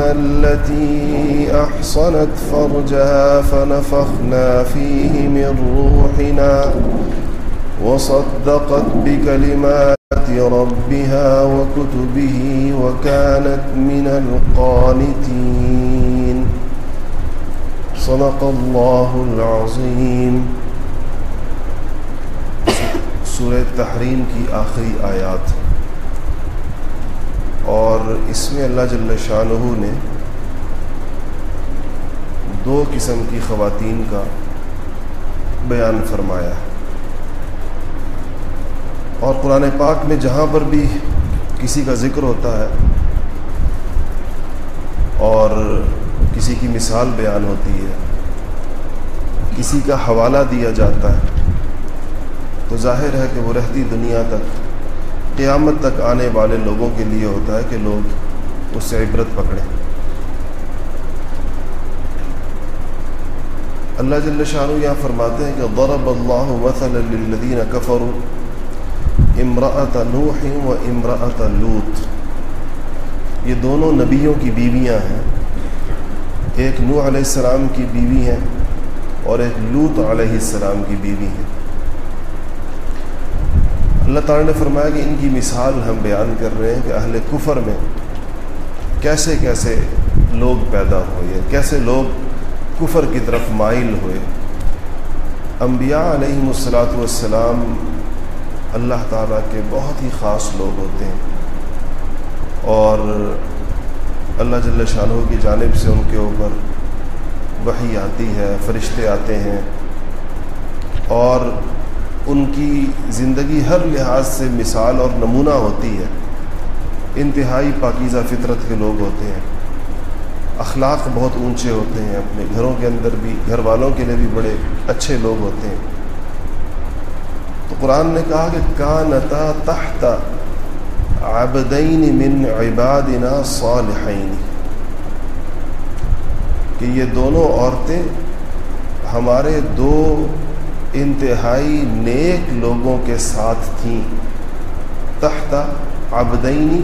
التي أحصنت فرجها فنفخنا فيه من روحنا وصدقت بكلمات ربها وكتبه وكانت من القانتين. صدق الله العظيم. سورة تحریم کی آخری آیات. اور اس میں اللہ جل شاہ نے دو قسم کی خواتین کا بیان فرمایا اور قرآن پاک میں جہاں پر بھی کسی کا ذکر ہوتا ہے اور کسی کی مثال بیان ہوتی ہے، کسی کا حوالہ دیا جاتا ہے، تو ظاہر ہے کہ وہ رہتی دنیا تک قیامت تک آنے والے لوگوں کے لیے ہوتا ہے کہ لوگ اس سے عبرت پکڑیں۔ اللہ جل شاہ یہاں فرماتے ہیں کہ ضرب اللہ مثلا للذین کفروا امراۃ نوح و امراۃ لوت یہ دونوں نبیوں کی بیویاں ہیں۔ ایک نوح علیہ السلام کی بیوی ہیں اور ایک لوت علیہ السلام کی بیوی ہیں۔ اللہ تعالیٰ نے فرمایا کہ ان کی مثال ہم بیان کر رہے ہیں کہ اہل کفر میں کیسے کیسے لوگ پیدا ہوئے، کیسے لوگ کفر کی طرف مائل ہوئے۔ انبیاء علیہ السلاۃ والسلام اللہ تعالیٰ کے بہت ہی خاص لوگ ہوتے ہیں اور اللہ جل شاہ کی جانب سے ان کے اوپر وہی آتی ہے، فرشتے آتے ہیں اور ان کی زندگی ہر لحاظ سے مثال اور نمونہ ہوتی ہے۔ انتہائی پاکیزہ فطرت کے لوگ ہوتے ہیں۔ اخلاق بہت اونچے ہوتے ہیں۔ اپنے گھروں کے اندر بھی، گھر والوں کے لیے بھی بڑے اچھے لوگ ہوتے ہیں۔ تو قرآن نے کہا کہ کانتا تحت عبدین من عبادنا صالحین۔ کہ یہ دونوں عورتیں ہمارے دو انتہائی نیک لوگوں کے ساتھ تھیں۔ تحت عبدینی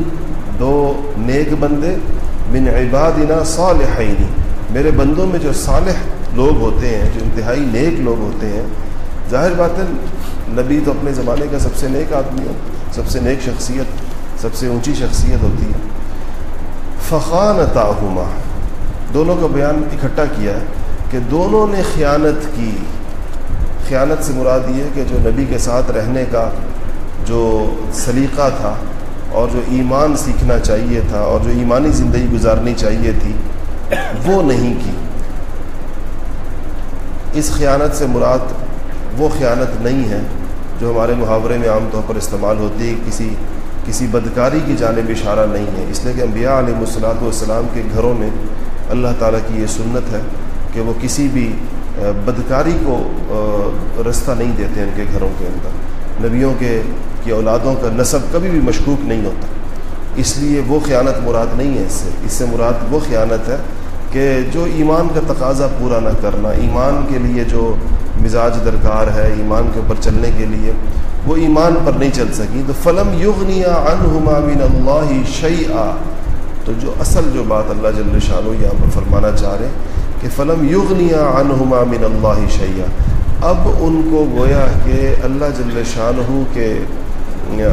دو نیک بندے، من عبادنا صالحین۔ میرے بندوں میں جو صالح لوگ ہوتے ہیں، جو انتہائی نیک لوگ ہوتے ہیں، ظاہر بات ہے، نبی تو اپنے زمانے کا سب سے نیک آدمی ہے، سب سے نیک شخصیت، سب سے اونچی شخصیت ہوتی ہے۔ فقان تاہما دونوں کا بیان اکٹھا کیا ہے کہ دونوں نے خیانت کی۔ خیانت سے مراد یہ کہ جو نبی کے ساتھ رہنے کا جو سلیقہ تھا اور جو ایمان سیکھنا چاہیے تھا اور جو ایمانی زندگی گزارنی چاہیے تھی، وہ نہیں کی۔ اس خیانت سے مراد وہ خیانت نہیں ہے جو ہمارے محاورے میں عام طور پر استعمال ہوتی ہے، کسی کسی بدکاری کی جانب اشارہ نہیں ہے۔ اس لیے کہ انبیاء علیہ الصلاۃ والسلام کے گھروں میں اللہ تعالیٰ کی یہ سنت ہے کہ وہ کسی بھی بدکاری کو رستہ نہیں دیتے ان کے گھروں کے اندر۔ نبیوں کے، کی اولادوں کا نصب کبھی بھی مشکوک نہیں ہوتا۔ اس لیے وہ خیانت مراد نہیں ہے اس سے۔ اس سے مراد وہ خیانت ہے کہ جو ایمان کا تقاضا پورا نہ کرنا، ایمان کے لیے جو مزاج درکار ہے، ایمان کے اوپر چلنے کے لیے، وہ ایمان پر نہیں چل سکی۔ تو فلم یغنیا عنہما من اللہ شعی تو جو اصل جو بات اللہ جل شاہ یہاں پر فرمانا چاہ رہے ہیں کہ فلم یغنیا عنہما من اللہ شعیٰ اب ان کو گویا کہ اللہ جل شاہ کے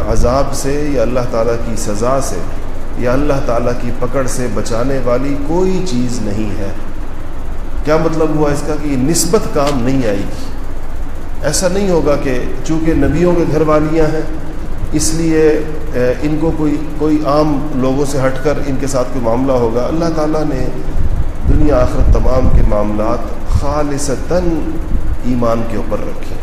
عذاب سے یا اللہ تعالیٰ کی سزا سے یا اللہ تعالیٰ کی پکڑ سے بچانے والی کوئی چیز نہیں ہے۔ کیا مطلب ہوا اس کا کہ یہ نسبت کام نہیں آئے گی؟ ایسا نہیں ہوگا کہ چونکہ نبیوں کے گھر والیاں ہیں، اس لیے ان کو کوئی کوئی عام لوگوں سے ہٹ کر ان کے ساتھ کوئی معاملہ ہوگا۔ اللہ تعالیٰ نے دنیا آخر تمام کے معاملات خالصتاً ایمان کے اوپر رکھیں۔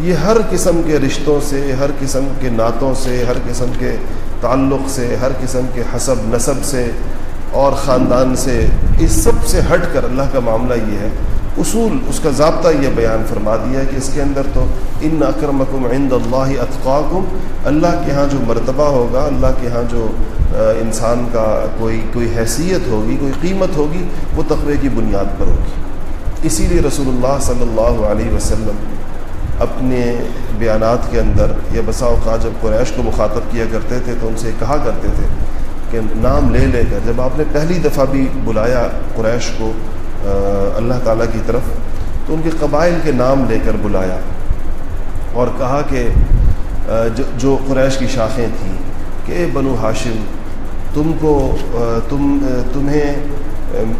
یہ ہر قسم کے رشتوں سے، ہر قسم کے نعتوں سے، ہر قسم کے تعلق سے، ہر قسم کے حسب نصب سے اور خاندان سے، اس سب سے ہٹ کر اللہ کا معاملہ یہ ہے اصول، اس کا ضابطہ یہ بیان فرما دیا ہے کہ اس کے اندر تو ان اکرمکم عند اللہ اطقاکم اللہ کے ہاں جو مرتبہ ہوگا، اللہ کے ہاں جو انسان کا کوئی کوئی حیثیت ہوگی، کوئی قیمت ہوگی، وہ تقوی کی بنیاد پر ہوگی۔ اسی لیے رسول اللہ صلی اللہ علیہ وسلم اپنے بیانات کے اندر یا بسا اوقات جب قریش کو مخاطب کیا کرتے تھے تو ان سے کہا کرتے تھے کہ نام لے لے کر، جب آپ نے پہلی دفعہ بھی بلایا قریش کو اللہ تعالیٰ کی طرف تو ان کے قبائل کے نام لے کر بلایا اور کہا کہ جو قریش کی شاخیں تھیں کہ اے بنو ہاشم، تم کو تم تمہیں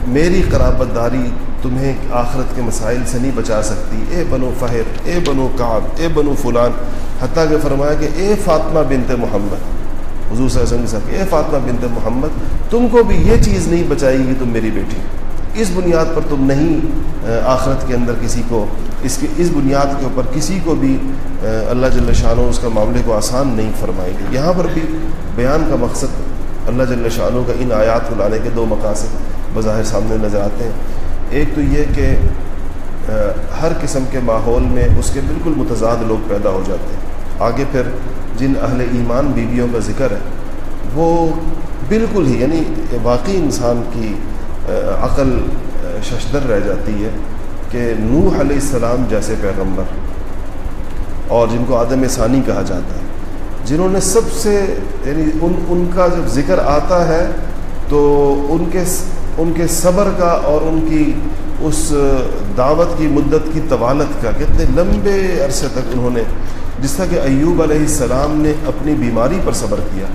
میری قرابت داری تمہیں آخرت کے مسائل سے نہیں بچا سکتی۔ اے بنو فہر اے بنو کعب، اے بنو فلان۔ حتیٰ کہ فرمایا کہ اے فاطمہ بنت محمد، حضور صلی اللہ علیہ وسلم اے فاطمہ بنت محمد، تم کو بھی یہ چیز نہیں بچائے گی تم میری بیٹی۔ اس بنیاد پر تم نہیں آخرت کے اندر کسی کو، اس کی اس بنیاد کے اوپر کسی کو بھی اللہ جل شاہ اس کا معاملے کو آسان نہیں فرمائے گی یہاں پر بھی بیان کا مقصد اللہ جل شاہ کا ان آیات کو لانے کے دو مقاصد بظاہر سامنے نظر آتے ہیں۔ ایک تو یہ کہ ہر قسم کے ماحول میں اس کے بالکل متضاد لوگ پیدا ہو جاتے ہیں۔ آگے پھر جن اہل ایمان بیویوں کا ذکر ہے، وہ بالکل ہی یعنی واقعی انسان کی عقل، ششدر رہ جاتی ہے کہ نوح علیہ السلام جیسے پیغمبر اور جن کو آدم ثانی کہا جاتا ہے، جنہوں نے سب سے یعنی ان ان کا جب ذکر آتا ہے تو ان کے ان کے صبر کا اور ان کی اس دعوت کی، مدت کی طوالت کا کتنے لمبے عرصے تک انہوں نے، جس طرح کہ ایوب علیہ السلام نے اپنی بیماری پر صبر کیا۔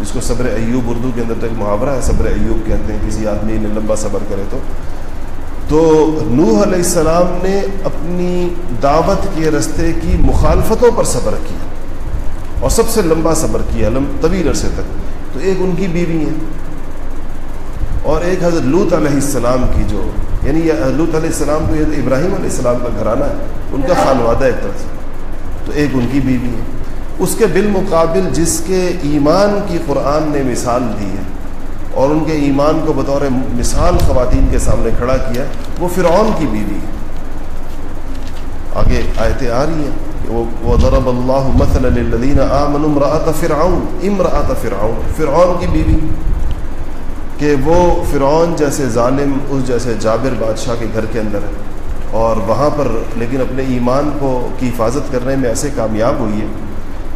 جس کو صبر ایوب اردو کے اندر ایک محاورہ ہے، صبر ایوب کہتے ہیں، کسی آدمی نے لمبا صبر کرے تو۔ تو نوح علیہ السلام نے اپنی دعوت کے رستے کی مخالفتوں پر صبر کیا اور سب سے لمبا صبر کیا لم طویل عرصے تک۔ تو ایک ان کی بیوی ہے اور ایک حضرت لوت علیہ السلام کی جو یعنی یہ لوت علیہ السلام تو یہ ابراہیم علیہ السلام کا گھرانہ ہے، ان کا خانوادہ ایک طرح سے۔ تو ایک ان کی بیوی ہے۔ اس کے بالمقابل جس کے ایمان کی قرآن نے مثال دی ہے اور ان کے ایمان کو بطور مثال خواتین کے سامنے کھڑا کیا، وہ فرعون کی بیوی ہے۔ آگے آیتیں آ رہی ہیں وہ ضرب اللہ مثلاً آمن امراۃ فرعون امراۃ فرعون فرعون کی بیوی۔ کہ وہ فرعون جیسے ظالم، اس جیسے جابر بادشاہ کے گھر کے اندر ہے۔ اور وہاں پر لیکن اپنے ایمان کو کی حفاظت کرنے میں ایسے کامیاب ہوئی ہے۔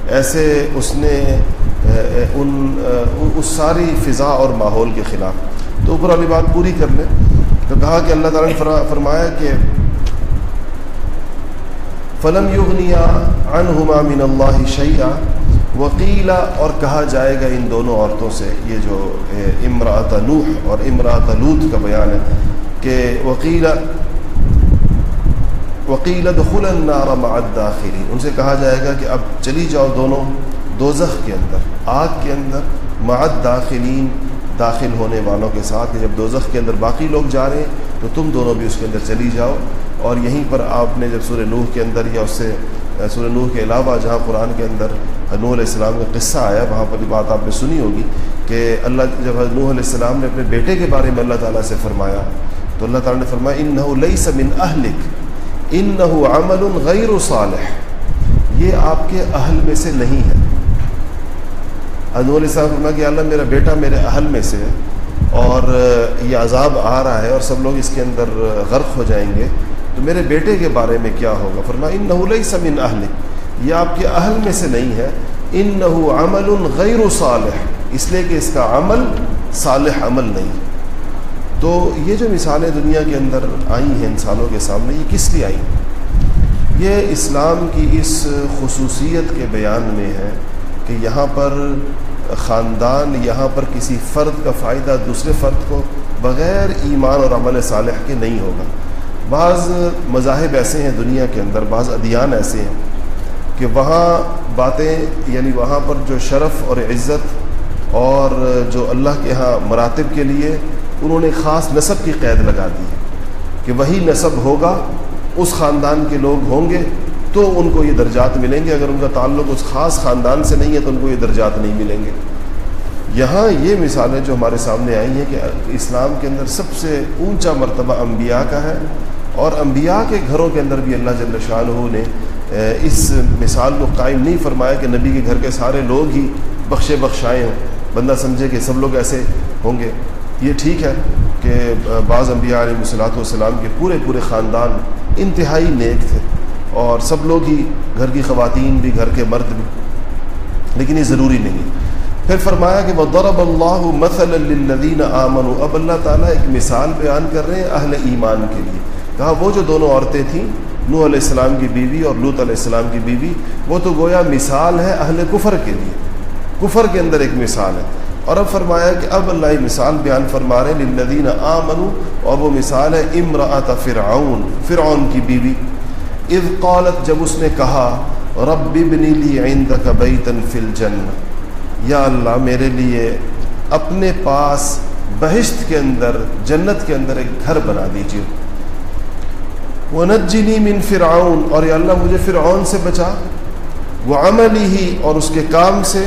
ایسے اس نے ان اس ساری فضا اور ماحول کے خلاف۔ تو اوپر والی بات پوری کر لیں۔ تو کہا کہ اللہ تعالیٰ نے فرمایا کہ فلم یغنیا عنہما من اللہ شعیٰ وکیلا اور کہا جائے گا ان دونوں عورتوں سے، یہ جو امراۃ نوح اور امراۃ لوت کا بیان ہے کہ وکیلا وکیل دخل النار مع الداخلین۔ ان سے کہا جائے گا کہ اب چلی جاؤ دونوں دوزخ کے اندر، آگ کے اندر مع الداخلین داخل ہونے والوں کے ساتھ۔ یعنی جب دوزخ کے اندر باقی لوگ جا رہے ہیں، تو تم دونوں بھی اس کے اندر چلی جاؤ۔ اور یہیں پر آپ نے جب سورہ نوح کے اندر یا اس سے سورہ نوح کے علاوہ جہاں قرآن کے اندر نوح علیہ السلام کا قصہ آیا، وہاں پر یہ بات آپ نے سنی ہوگی کہ اللہ جب نوح علیہ السلام نے اپنے بیٹے کے بارے میں اللہ تعالیٰ سے فرمایا، تو اللہ تعالیٰ نے فرمایا ان نہ لئی سمن اہلک ان عمل غیر صالح۔ یہ آپ کے اہل میں سے نہیں ہے۔ علیہ السلام فرمایا کہ اللہ میرا بیٹا میرے اہل میں سے اور یہ عذاب آ رہا ہے اور سب لوگ اس کے اندر غرق ہو جائیں گے، تو میرے بیٹے کے بارے میں کیا ہوگا؟ فرمایا ان نہ سمن اہل یہ آپ کے اہل میں سے نہیں ہے۔ ان نہ عمل غیر صالح۔ اس لیے کہ اس کا عمل صالح عمل نہیں۔ تو یہ جو مثالیں دنیا کے اندر آئی ہیں انسانوں کے سامنے، یہ کس لیے آئی؟ یہ اسلام کی اس خصوصیت کے بیان میں ہے کہ یہاں پر خاندان، یہاں پر کسی فرد کا فائدہ دوسرے فرد کو بغیر ایمان اور عمل صالح کے نہیں ہوگا۔ بعض مذاہب ایسے ہیں دنیا کے اندر، بعض ادیان ایسے ہیں کہ وہاں باتیں یعنی وہاں پر جو شرف اور عزت اور جو اللہ کے ہاں مراتب کے لیے انہوں نے خاص نصب کی قید لگا دی کہ وہی نصب ہوگا، اس خاندان کے لوگ ہوں گے تو ان کو یہ درجات ملیں گے۔ اگر ان کا تعلق اس خاص خاندان سے نہیں ہے تو ان کو یہ درجات نہیں ملیں گے۔ یہاں یہ مثالیں جو ہمارے سامنے آئی ہیں کہ اسلام کے اندر سب سے اونچا مرتبہ انبیاء کا ہے اور انبیاء کے گھروں کے اندر بھی اللہ جل شاہ نے اس مثال کو قائم نہیں فرمایا کہ نبی کے گھر کے سارے لوگ ہی بخشے بخشائے ہوں۔ بندہ سمجھے کہ سب لوگ ایسے ہوں گے۔ یہ ٹھیک ہے کہ بعض انبیاء علیہ صلاحت والسلام کے پورے پورے خاندان انتہائی نیک تھے اور سب لوگ ہی گھر کی خواتین بھی، گھر کے مرد بھی، لیکن یہ ضروری نہیں۔ پھر فرمایا کہ وہ اللہ مثل للذین آمن اب اللہ تعالیٰ ایک مثال بیان کر رہے ہیں اہل ایمان کے لیے۔ کہا، وہ جو دونوں عورتیں تھیں نو علیہ السلام کی بیوی اور لوت علیہ السلام کی بیوی، وہ تو گویا مثال ہے اہل کفر کے لیے۔ کفر کے اندر ایک مثال ہے۔ اور اب فرمایا کہ اب اللہ مثال بیان فرما رہے للذین آمنو اور وہ مثال ہے امراۃ فرعون فرعون کی بیوی۔ اذ قالت، جب اس نے کہا، رب ابنی لی عندک بیتا فی الجنہ۔ یا اللہ، میرے لیے اپنے پاس بہشت کے اندر، جنت کے اندر ایک گھر بنا دیجیے۔ وہ من فرعون، اور یا اللہ، مجھے فرعون سے بچا۔ وہ عملی ہی اور اس کے کام سے۔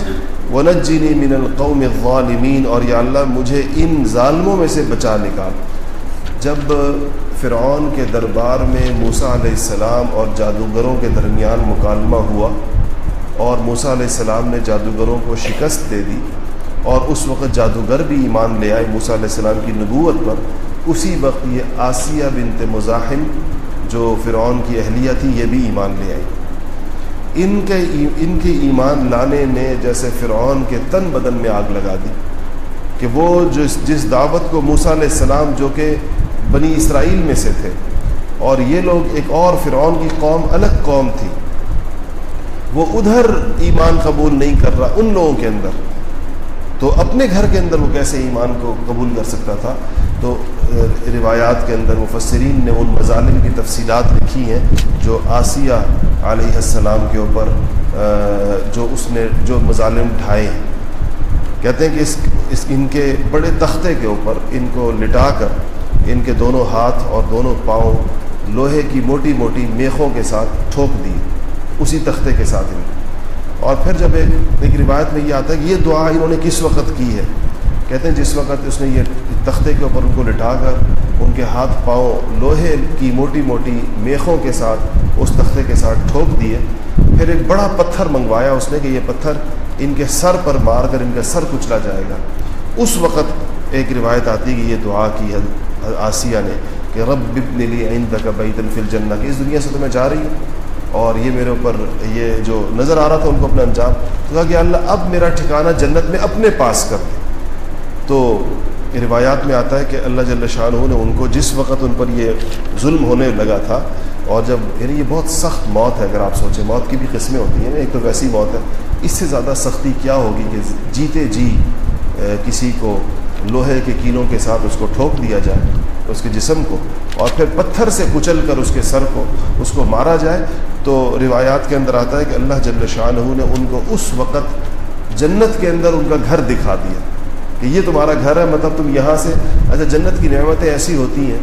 وہ نجنی من القوم الظالمین، اور یا اللہ مجھے ان ظالموں میں سے بچا نکال۔ جب فرعون کے دربار میں موسا علیہ السلام اور جادوگروں کے درمیان مکالمہ ہوا، اور موسا علیہ السلام نے جادوگروں کو شکست دے دی، اور اس وقت جادوگر بھی ایمان لے آئے موسا علیہ السلام کی نبوت پر، اسی وقت یہ آسیہ بنت مزاحم جو فرعون کی اہلیہ تھی، یہ بھی ایمان لے آئی ان کے ان کے ایمان لانے نے جیسے فرعون کے تن بدن میں آگ لگا دی کہ وہ جس جس دعوت کو موسا علیہ السلام جو کہ بنی اسرائیل میں سے تھے اور یہ لوگ ایک اور فرعون کی قوم الگ قوم تھی، وہ ادھر ایمان قبول نہیں کر رہا ان لوگوں کے اندر۔ تو اپنے گھر کے اندر وہ کیسے ایمان کو قبول کر سکتا تھا؟ تو روایات کے اندر مفسرین نے ان مظالم کی تفصیلات لکھی ہیں جو آسیہ علیہ السلام کے اوپر جو اس نے، جو مظالم ڈھائے ہیں۔ کہتے ہیں کہ اس اس ان کے بڑے تختے کے اوپر ان کو لٹا کر ان کے دونوں ہاتھ اور دونوں پاؤں لوہے کی موٹی موٹی میخوں کے ساتھ ٹھوک دی اسی تختے کے ساتھ۔ ان اور پھر جب ایک ایک روایت میں یہ آتا ہے کہ یہ دعا انہوں نے کس وقت کی ہے؟ کہتے ہیں جس وقت اس نے یہ تختے کے اوپر ان کو لٹا کر ان کے ہاتھ پاؤں لوہے کی موٹی موٹی میخوں کے ساتھ اس تختے کے ساتھ ٹھوک دیے، پھر ایک بڑا پتھر منگوایا اس نے کہ یہ پتھر ان کے سر پر مار کر ان کا سر کچلا جائے گا۔ اس وقت ایک روایت آتی کہ یہ دعا کی آسیہ نے کہ رب ابن لی عند کا بیتن فی الجنہ، کہ اس دنیا سے تو میں جا رہی ہوں اور یہ میرے اوپر یہ جو نظر آ رہا تھا ان کو اپنا انجام، تو کہا کہ اللہ اب میرا ٹھکانہ جنت میں اپنے پاس کر دے۔ تو روایات میں آتا ہے کہ اللہ جل شاہ نے ان کو جس وقت ان پر یہ ظلم ہونے لگا تھا، اور جب یعنی یہ بہت سخت موت ہے، اگر آپ سوچیں، موت کی بھی قسمیں ہوتی ہیں، ایک تو ویسی موت ہے، اس سے زیادہ سختی کیا ہوگی کہ جیتے جی کسی کو لوہے کے کینوں کے ساتھ اس کو ٹھوک دیا جائے، اس کے جسم کو، اور پھر پتھر سے کچل کر اس کے سر کو، اس کو مارا جائے۔ تو روایات کے اندر آتا ہے کہ اللہ جل شاہ نے ان کو اس وقت جنت کے اندر ان کا گھر دکھا دیا۔ کہ یہ تمہارا گھر ہے مطلب تم یہاں سے اچھا جنت کی نعمتیں ایسی ہوتی ہیں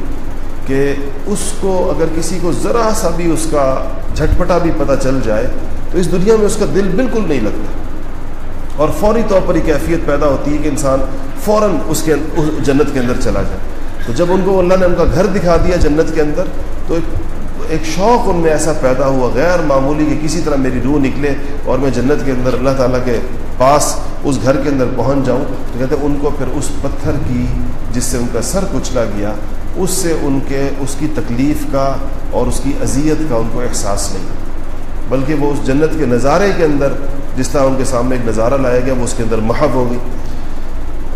کہ اس کو اگر کسی کو ذرا سا بھی اس کا جھٹپٹا بھی پتہ چل جائے، تو اس دنیا میں اس کا دل بالکل نہیں لگتا۔ اور فوری طور پر یہ کیفیت پیدا ہوتی ہے کہ انسان فوراً اس کے جنت کے اندر چلا جائے۔ تو جب ان کو اللہ نے ان کا گھر دکھا دیا جنت کے اندر، تو ایک ایک شوق ان میں ایسا پیدا ہوا، غیر معمولی کہ کسی طرح میری روح نکلے اور میں جنت کے اندر اللہ تعالیٰ کے پاس اس گھر کے اندر پہنچ جاؤں تو کہتے ہیں ان کو پھر اس پتھر کی جس سے ان کا سر کچلا گیا، اس سے ان کے، اس کی تکلیف کا اور اس کی اذیت کا ان کو احساس نہیں۔ بلکہ وہ اس جنت کے نظارے کے اندر جس طرح ان کے سامنے ایک نظارہ لایا گیا، وہ اس کے اندر محب ہوگی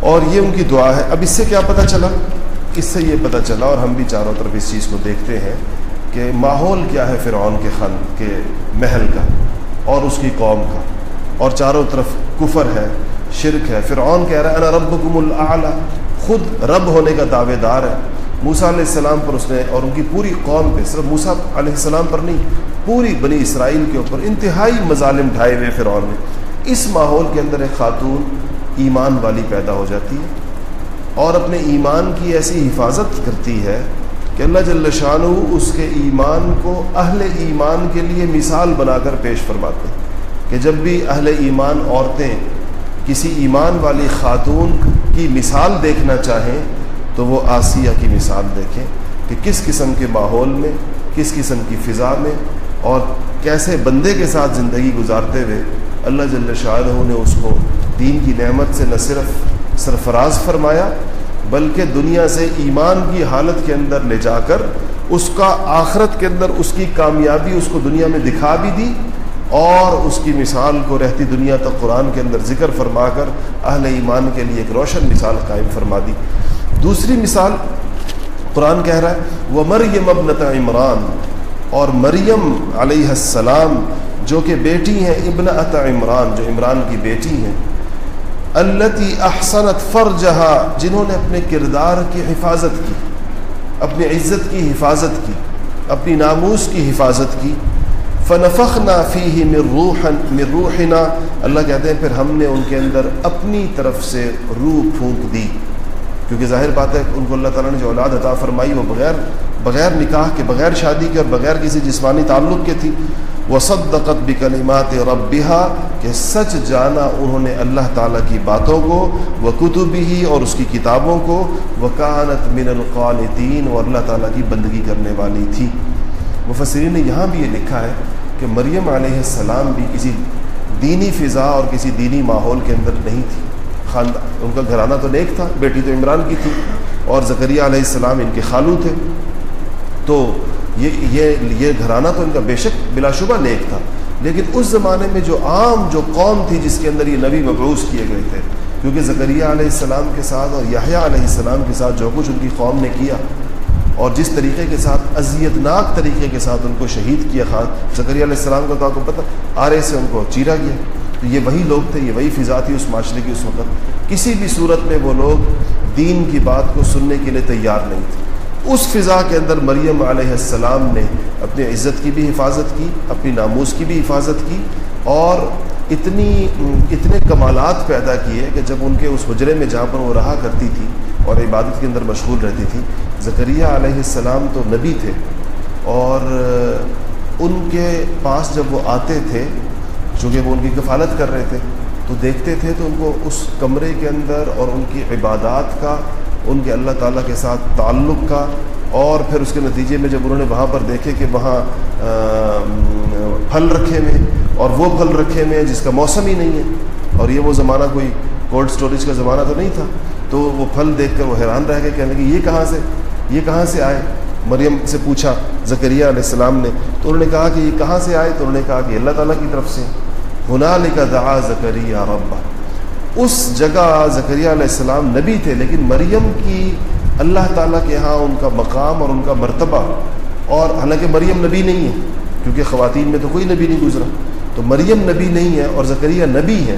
اور یہ ان کی دعا ہے۔ اب اس سے کیا پتہ چلا؟ اس سے یہ پتہ چلا اور ہم بھی چاروں طرف اس چیز کو دیکھتے ہیں کہ ماحول کیا ہے فرعون کے خن کے محل کا اور اس کی قوم کا۔ اور چاروں طرف کفر ہے، شرک ہے۔ فرعون کہہ رہا ہے، انا ربکم الاعلی خود رب ہونے کا دعوے دار ہے۔ موسا علیہ السلام پر اس نے اور ان کی پوری قوم پہ، صرف موسا علیہ السلام پر نہیں، پوری بنی اسرائیل کے اوپر انتہائی مظالم ڈھائے ہوئے فرعون نے۔ اس ماحول کے اندر ایک خاتون ایمان والی پیدا ہو جاتی ہے اور اپنے ایمان کی ایسی حفاظت کرتی ہے کہ اللہ جل شاہ اس کے ایمان کو اہل ایمان کے لیے مثال بنا کر پیش فرماتے ہیں۔ کہ جب بھی اہل ایمان عورتیں کسی ایمان والی خاتون کی مثال دیکھنا چاہیں تو وہ آسیہ کی مثال دیکھیں کہ کس قسم کے ماحول میں، کس قسم کی فضا میں اور کیسے بندے کے ساتھ زندگی گزارتے ہوئے اللہ جل شاہ نے اس کو دین کی نعمت سے نہ صرف سرفراز فرمایا بلکہ دنیا سے ایمان کی حالت کے اندر لے جا کر اس کا آخرت کے اندر اس کی کامیابی اس کو دنیا میں دکھا بھی دی اور اس کی مثال کو رہتی دنیا تک قرآن کے اندر ذکر فرما کر اہل ایمان کے لیے ایک روشن مثال قائم فرما دی۔ دوسری مثال قرآن کہہ رہا ہے وہ مریم ابنت عمران، اور مریم علیہ السلام جو کہ بیٹی ہیں ابن عط عمران، جو عمران کی بیٹی ہیں التی احسنت فرجہا، جنہوں نے اپنے کردار کی حفاظت کی، اپنی عزت کی حفاظت کی، اپنی ناموس کی حفاظت کی۔ فنفخ نا فی روح روحنا۔ اللہ کہتے ہیں، پھر ہم نے ان کے اندر اپنی طرف سے روح پھونک دی۔ کیونکہ ظاہر بات ہے، ان کو اللہ تعالیٰ نے جو اولاد عطا فرمائی، وہ بغیر بغیر نکاح کے، بغیر شادی کے اور بغیر کسی جسمانی تعلق کے تھی۔ وہ صدقت بکلمات ربیہ کہ سچ جانا انہوں نے اللہ تعالیٰ کی باتوں کو وہ کتب ہی اور اس کی کتابوں کو۔ وہ کانت من القالطین اور اللہ تعالیٰ کی بندگی کرنے والی تھی۔ مفسرین نے یہاں بھی یہ لکھا ہے کہ مریم علیہ السلام بھی کسی دینی فضا اور کسی دینی ماحول کے اندر نہیں تھی۔ خاندان، ان کا گھرانہ تو نیک تھا، بیٹی تو عمران کی تھی اور زکریہ علیہ السلام ان کے خالو تھے۔ تو یہ یہ یہ گھرانہ تو ان کا بے شک بلا شبہ نیک تھا۔ لیکن اس زمانے میں جو عام جو قوم تھی جس کے اندر یہ نبی مبعوث کیے گئے تھے، کیونکہ زکریہ علیہ السلام کے ساتھ اور یاہیا علیہ السلام کے ساتھ جو کچھ ان کی قوم نے کیا اور جس طریقے کے ساتھ اذیت ناک طریقے کے ساتھ ان کو شہید کیا خاص زکریہ علیہ السلام کا تو آپ کو پتہ آرے سے ان کو چیرا گیا۔ تو یہ وہی لوگ تھے، یہ وہی فضا تھی اس معاشرے کی اس وقت۔ کسی بھی صورت میں وہ لوگ دین کی بات کو سننے کے لیے تیار نہیں تھے۔ اس فضا کے اندر مریم علیہ السلام نے اپنی عزت کی بھی حفاظت کی، اپنی ناموس کی بھی حفاظت کی اور اتنی، اتنے کمالات پیدا کیے کہ جب ان کے اس حجرے میں جہاں پر وہ رہا کرتی تھی اور عبادت کے اندر مشغول رہتی تھی زکریہ علیہ السلام تو نبی تھے اور ان کے پاس جب وہ آتے تھے، چونکہ وہ ان کی کفالت کر رہے تھے، تو دیکھتے تھے تو ان کو اس کمرے کے اندر اور ان کی عبادات کا، ان کے اللہ تعالیٰ کے ساتھ تعلق کا، اور پھر اس کے نتیجے میں جب انہوں نے وہاں پر دیکھے کہ وہاں پھل رکھے ہوئے اور وہ پھل رکھے ہوئے ہیں جس کا موسم ہی نہیں ہے۔ اور یہ وہ زمانہ کوئی کولڈ اسٹوریج کا زمانہ تو نہیں تھا۔ تو وہ پھل دیکھ کر وہ حیران رہ گئے، کہنے لگے، یہ کہاں سے؟ یہ کہاں سے آئے؟ مریم سے پوچھا زکریہ علیہ السلام نے، تو انہوں نے کہا کہ یہ کہاں سے آئے؟ تو انہوں نے کہا کہ اللہ تعالیٰ کی طرف سے۔ ہنا لکھا دعا زکریہ ربا اس جگہ زکریہ علیہ السلام نبی تھے، لیکن مریم کی اللہ تعالیٰ کے ہاں ان کا مقام اور ان کا مرتبہ، اور حالانکہ مریم نبی نہیں ہے، کیونکہ خواتین میں تو کوئی نبی نہیں گزرا۔ تو مریم نبی نہیں ہے اور زکریہ نبی ہے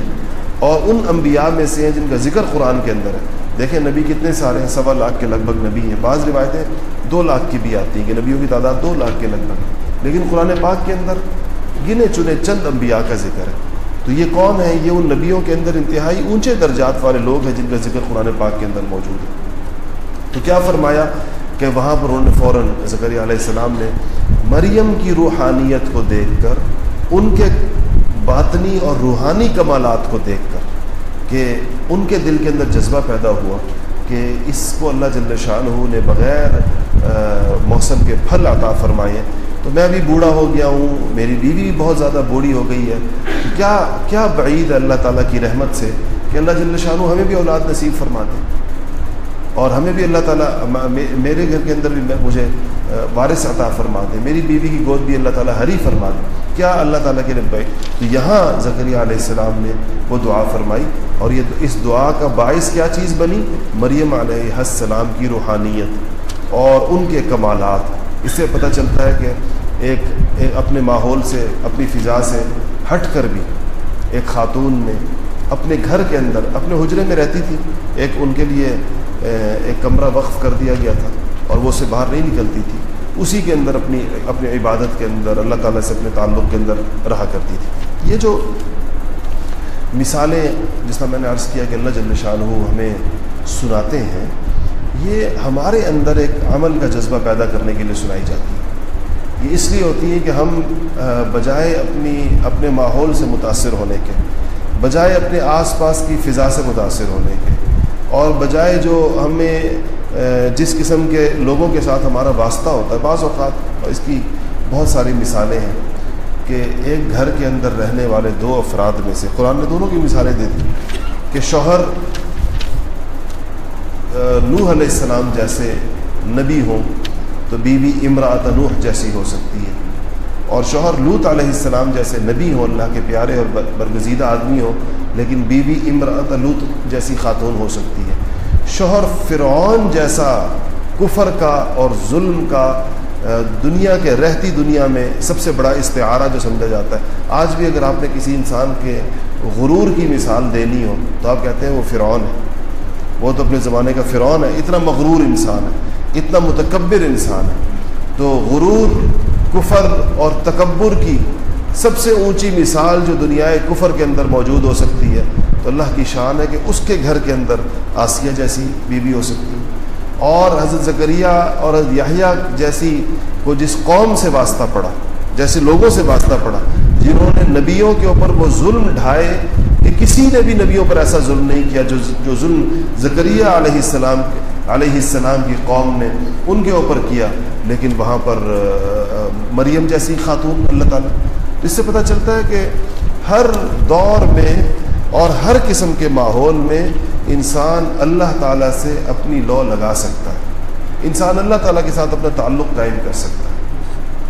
اور ان انبیاء میں سے ہیں جن کا ذکر قرآن کے اندر ہے۔ دیکھیں نبی کتنے سارے ہیں، سوا لاکھ کے لگ بھگ نبی ہیں۔ بعض روایتیں دو لاکھ کی بھی آتی ہیں کہ نبیوں کی تعداد دو لاکھ کے لگ بھگ لیکن قرآن پاک کے اندر گنے چنے چند انبیاء کا ذکر ہے۔ تو یہ کون ہے، یہ ان نبیوں کے اندر انتہائی اونچے درجات والے لوگ ہیں جن کا ذکر قرآن پاک کے اندر موجود ہے۔ تو کیا فرمایا کہ وہاں پر انہوں نے فوراً ذکری علیہ السلام نے مریم کی روحانیت کو دیکھ کر ان کے باطنی اور روحانی کمالات کو دیکھ کر کہ ان کے دل کے اندر جذبہ پیدا ہوا کہ اس کو اللہ جل شاہ نے بغیر موسم کے پھل عطا فرمائے۔ تو میں بھی بوڑھا ہو گیا ہوں، میری بیوی بھی بہت زیادہ بوڑھی ہو گئی ہے۔ کیا کیا بعید ہے اللہ تعالیٰ کی رحمت سے کہ اللہ جل شاہ ہمیں بھی اولاد نصیب فرما دے۔ اور ہمیں بھی اللہ تعالیٰ میرے گھر کے اندر بھی مجھے وارث عطا فرما دے میری بیوی کی گود بھی اللہ تعالیٰ ہری فرما دے کیا اللہ تعالیٰ کے رب تو یہاں ذکریہ علیہ السلام نے وہ دعا فرمائی اور یہ اس دعا کا باعث کیا چیز بنی؟ مریم علیہ السلام کی روحانیت اور ان کے کمالات۔ اس سے پتہ چلتا ہے کہ ایک, ایک اپنے ماحول سے اپنی فضا سے ہٹ کر بھی ایک خاتون نے اپنے گھر کے اندر اپنے حجرے میں رہتی تھی۔ ایک ان کے لیے ایک کمرہ وقف کر دیا گیا تھا اور وہ اسے باہر نہیں نکلتی تھی۔ اسی کے اندر اپنی اپنی عبادت کے اندر اللہ تعالیٰ سے اپنے تعلق کے اندر رہا کرتی تھی۔ یہ جو مثالیں جس طرح میں نے عرض کیا کہ اللہ جل شاہ ہمیں سناتے ہیں، یہ ہمارے اندر ایک عمل کا جذبہ پیدا کرنے کے لیے سنائی جاتی ہے۔ یہ اس لیے ہوتی ہے کہ ہم بجائے اپنی، اپنے ماحول سے متاثر ہونے کے، بجائے اپنے آس پاس کی فضا سے متاثر ہونے کے، اور بجائے جو ہمیں جس قسم کے لوگوں کے ساتھ ہمارا واسطہ ہوتا ہے، بعض اوقات اس کی بہت ساری مثالیں ہیں کہ ایک گھر کے اندر رہنے والے دو افراد میں سے، قرآن نے دونوں کی مثالیں دے دی کہ شوہر نوح علیہ السلام جیسے نبی ہوں تو بیوی بی امراۃ نوح جیسی ہو سکتی ہے۔ اور شوہر لوت علیہ السلام جیسے نبی ہوں، اللہ کے پیارے اور برگزیدہ آدمی ہوں، لیکن بیوی بی امرت لوت جیسی خاتون ہو سکتی ہے۔ شوہر فرعون جیسا کفر کا اور ظلم کا دنیا کے رہتی دنیا میں سب سے بڑا استعارہ جو سمجھا جاتا ہے۔ آج بھی اگر آپ نے کسی انسان کے غرور کی مثال دینی ہو، تو آپ کہتے ہیں وہ فرعون ہے۔ وہ تو اپنے زمانے کا فرعون ہے، اتنا مغرور انسان ہے، اتنا متکبر انسان ہے۔ تو غرور، کفر اور تکبر کی سب سے اونچی مثال جو دنیا کفر کے اندر موجود ہو سکتی ہے تو اللہ کی شان ہے کہ اس کے گھر کے اندر آسیہ جیسی بیوی ہو سکتی ہے۔ اور حضرت ذکریہ اور حضرت یحییٰ جیسی کو جس قوم سے واسطہ پڑا، جیسے لوگوں سے واسطہ پڑا، جنہوں نے نبیوں کے اوپر وہ ظلم ڈھائے کہ کسی نے بھی نبیوں پر ایسا ظلم نہیں کیا جو جو ظلم ذکریہ علیہ السلام علیہ السلام کی قوم نے ان کے اوپر کیا۔ لیکن وہاں پر مریم جیسی خاتون، اللہ تعالیٰ اس سے پتہ چلتا ہے کہ ہر دور میں اور ہر قسم کے ماحول میں انسان اللہ تعالیٰ سے اپنی لو لگا سکتا ہے۔ انسان اللہ تعالیٰ کے ساتھ اپنا تعلق قائم کر سکتا ہے۔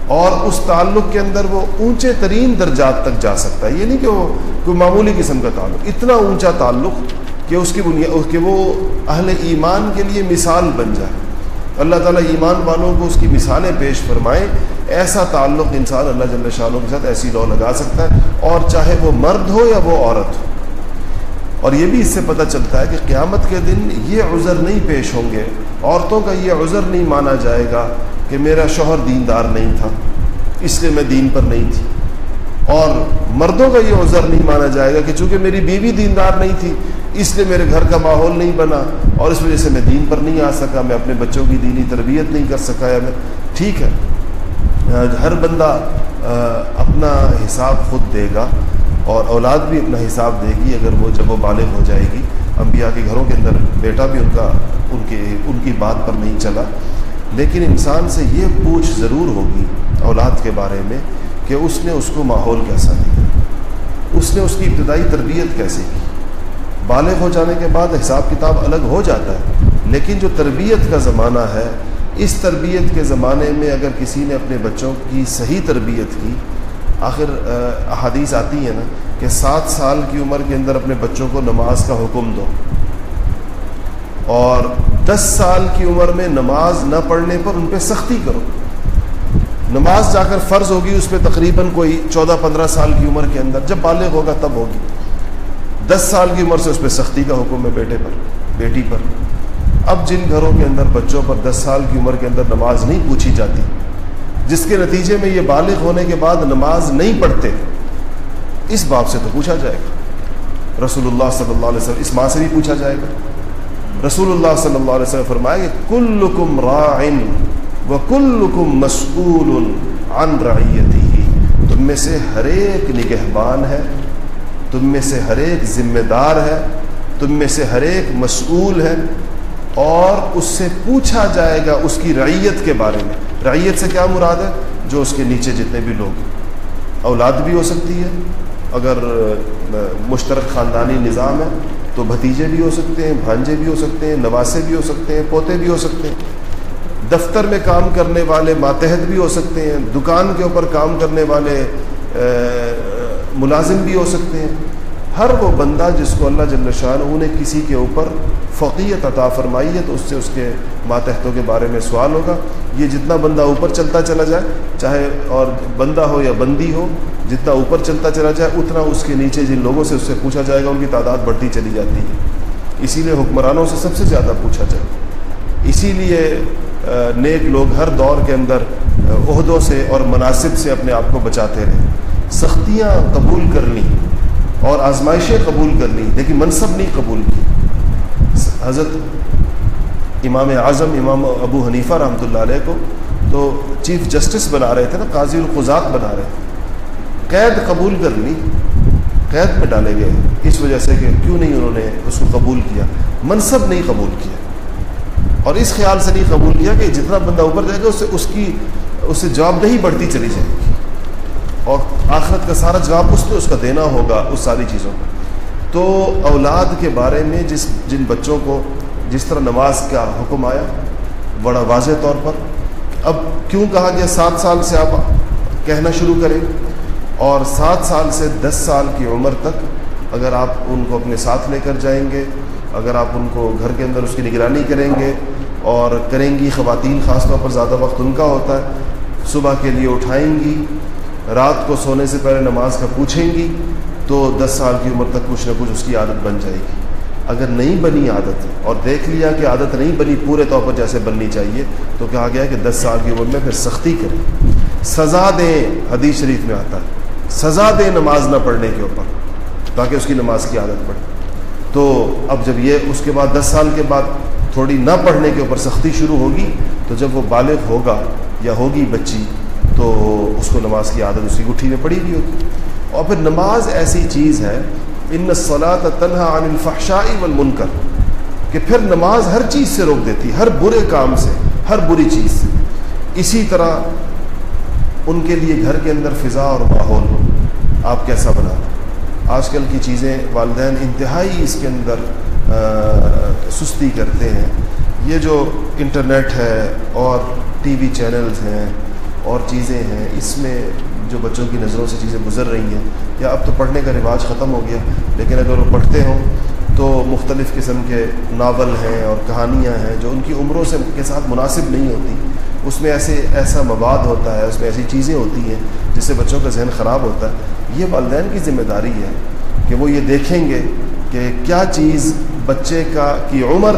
اور اس تعلق کے اندر وہ اونچے ترین درجات تک جا سکتا ہے۔ یہ نہیں کہ وہ کوئی معمولی قسم کا تعلق، اتنا اونچا تعلق کہ اس کی بنیاد کہ وہ اہل ایمان کے لیے مثال بن جائے۔ اللہ تعالیٰ ایمان والوں کو اس کی مثالیں پیش فرمائیں۔ ایسا تعلق انسان اللہ جل شاہوں کے ساتھ ایسی لو لگا سکتا ہے۔ اور چاہے وہ مرد ہو یا وہ عورت ہو۔ اور یہ بھی اس سے پتہ چلتا ہے کہ قیامت کے دن یہ عذر نہیں پیش ہوں گے، عورتوں کا یہ عذر نہیں مانا جائے گا کہ میرا شوہر دیندار نہیں تھا، اس لیے میں دین پر نہیں تھی۔ اور مردوں کا یہ عذر نہیں مانا جائے گا کہ چونکہ میری بیوی دیندار نہیں تھی، اس لیے میرے گھر کا ماحول نہیں بنا اور اس وجہ سے میں دین پر نہیں آ سکا، میں اپنے بچوں کی دینی تربیت نہیں کر سکا یا میں ٹھیک ہے۔ ہر بندہ اپنا حساب خود دے گا۔ اور اولاد بھی اپنا حساب دے گی اگر وہ جب وہ بالغ ہو جائے گی۔ انبیاء کے گھروں کے اندر بیٹا بھی ان کا، ان کے، ان کی بات پر نہیں چلا۔ لیکن انسان سے یہ پوچھ ضرور ہوگی اولاد کے بارے میں کہ اس نے اس کو ماحول کیسا دیا اس نے اس کی ابتدائی تربیت کیسے کی؟ بالغ ہو جانے کے بعد حساب کتاب الگ ہو جاتا ہے، لیکن جو تربیت کا زمانہ ہے، اس تربیت کے زمانے میں اگر کسی نے اپنے بچوں کی صحیح تربیت کی آخر احادیث آتی ہے نا کہ سات سال کی عمر کے اندر اپنے بچوں کو نماز کا حکم دو۔ اور دس سال کی عمر میں نماز نہ پڑھنے پر ان پہ سختی کرو۔ نماز جا کر فرض ہوگی، اس پہ تقریباً کوئی چودہ پندرہ سال کی عمر کے اندر، جب بالغ ہوگا تب ہوگی۔ دس سال کی عمر سے اس پہ سختی کا حکم ہے بیٹے پر، بیٹی پر۔ اب جن گھروں کے اندر بچوں پر دس سال کی عمر کے اندر نماز نہیں پوچھی جاتی جس کے نتیجے میں یہ بالغ ہونے کے بعد نماز نہیں پڑھتے، اس باپ سے تو پوچھا جائے گا۔ رسول اللہ صلی اللہ علیہ وسلم، اس ماں سے بھی پوچھا جائے گا۔ رسول اللہ صلی اللہ علیہ وسلم فرمائے کہ کلکم رائن و کلکم مسعول عن رعیتی تم میں سے ہر ایک نگہبان ہے، تم میں سے ہر ایک ذمہ دار ہے، تم میں سے ہر ایک مسئول ہے اور اس سے پوچھا جائے گا اس کی رعیت کے بارے میں۔ رعیت سے کیا مراد ہے؟ جو اس کے نیچے جتنے بھی لوگ ہیں اولاد بھی ہو سکتی ہے، اگر مشترک خاندانی نظام ہے تو بھتیجے بھی ہو سکتے ہیں، بھانجے بھی ہو سکتے ہیں، نواسے بھی ہو سکتے ہیں، پوتے بھی ہو سکتے ہیں۔ دفتر میں کام کرنے والے ماتحت بھی ہو سکتے ہیں، دکان کے اوپر کام کرنے والے ملازم بھی ہو سکتے ہیں۔ ہر وہ بندہ جس کو اللہ جل شاہ نے کسی کے اوپر فقیت عطا فرمائی ہے تو اس سے اس کے ماتحتوں کے بارے میں سوال ہوگا۔ یہ جتنا بندہ اوپر چلتا چلا جائے، چاہے اور بندہ ہو یا بندی ہو، جتنا اوپر چلتا چلا جائے، اتنا اس کے نیچے جن لوگوں سے اس سے پوچھا جائے گا، ان کی تعداد بڑھتی چلی جاتی ہے۔ اسی لیے حکمرانوں سے سب سے زیادہ پوچھا جائے۔ اسی لیے نیک لوگ ہر دور کے اندر عہدوں سے اور مناسب سے اپنے آپ کو بچاتے رہے۔ سختیاں قبول کر لیں اور آزمائشیں قبول کر لیں، لیکن منصب نہیں قبول کی۔ حضرت امام اعظم، امام ابو حنیفہ رحمۃ اللہ علیہ کو تو چیف جسٹس بنا رہے تھے نا، قاضی القضات بنا رہے تھے۔ قید قبول کر لی، قید میں ڈالے گئے۔ اس وجہ سے کہ کیوں نہیں انہوں نے اس کو قبول کیا؟ منصب نہیں قبول کیا۔ اور اس خیال سے نہیں قبول کیا کہ جتنا بندہ اوپر جائے گا، اس سے، اس کی، اس سے جواب دہی بڑھتی چلی جائے گی۔ اور آخرت کا سارا جواب اس نے اس کا دینا ہوگا، اس ساری چیزوں کا تو اولاد کے بارے میں جس، جن بچوں کو جس طرح نماز کا حکم آیا، بڑا واضح طور پر۔ اب کیوں کہا گیا سات سال سے آپ کہنا شروع کریں؟ اور سات سال سے دس سال کی عمر تک اگر آپ ان کو اپنے ساتھ لے کر جائیں گے، اگر آپ ان کو گھر کے اندر اس کی نگرانی کریں گے، اور کریں گی خواتین، خاص طور پر زیادہ وقت ان کا ہوتا ہے، صبح کے لیے اٹھائیں گی، رات کو سونے سے پہلے نماز کا پوچھیں گی، تو دس سال کی عمر تک کچھ نہ کچھ اس کی عادت بن جائے گی۔ اگر نہیں بنی عادت اور دیکھ لیا کہ عادت نہیں بنی پورے طور پر جیسے بننی چاہیے، تو کہا گیا کہ دس سال کی عمر میں پھر سختی کریں۔ سزا دیں، حدیث شریف میں آتا ہے۔ سزا دیں نماز نہ پڑھنے کے اوپر، تاکہ اس کی نماز کی عادت پڑے تو اب جب یہ اس کے بعد دس سال کے بعد تھوڑی نہ پڑھنے کے اوپر سختی شروع ہوگی، تو جب وہ بالغ ہوگا یا ہوگی بچی، تو اس کو نماز کی عادت اسی گٹھی میں پڑی بھی ہوگی۔ اور پھر نماز ایسی چیز ہے ان صلاح تنہا عن الفحشائی والمنکر کہ پھر نماز ہر چیز سے روک دیتی، ہر برے کام سے، ہر بری چیز سے۔ اسی طرح ان کے لیے گھر کے اندر فضا اور ماحول، آپ کیسا بنا؟ آج کل کی چیزیں والدین انتہائی اس کے اندر سستی کرتے ہیں۔ یہ جو انٹرنیٹ ہے اور ٹی وی چینلز ہیں اور چیزیں ہیں، اس میں جو بچوں کی نظروں سے چیزیں گزر رہی ہیں، یا اب تو پڑھنے کا رواج ختم ہو گیا، لیکن اگر وہ پڑھتے ہوں تو مختلف قسم کے ناول ہیں اور کہانیاں ہیں جو ان کی عمروں سے کے ساتھ مناسب نہیں ہوتی۔ اس میں ایسے، ایسا مواد ہوتا ہے، اس میں ایسی چیزیں ہوتی ہیں جس سے بچوں کا ذہن خراب ہوتا ہے۔ یہ والدین کی ذمہ داری ہے کہ وہ یہ دیکھیں گے کہ کیا چیز بچے کا، کی عمر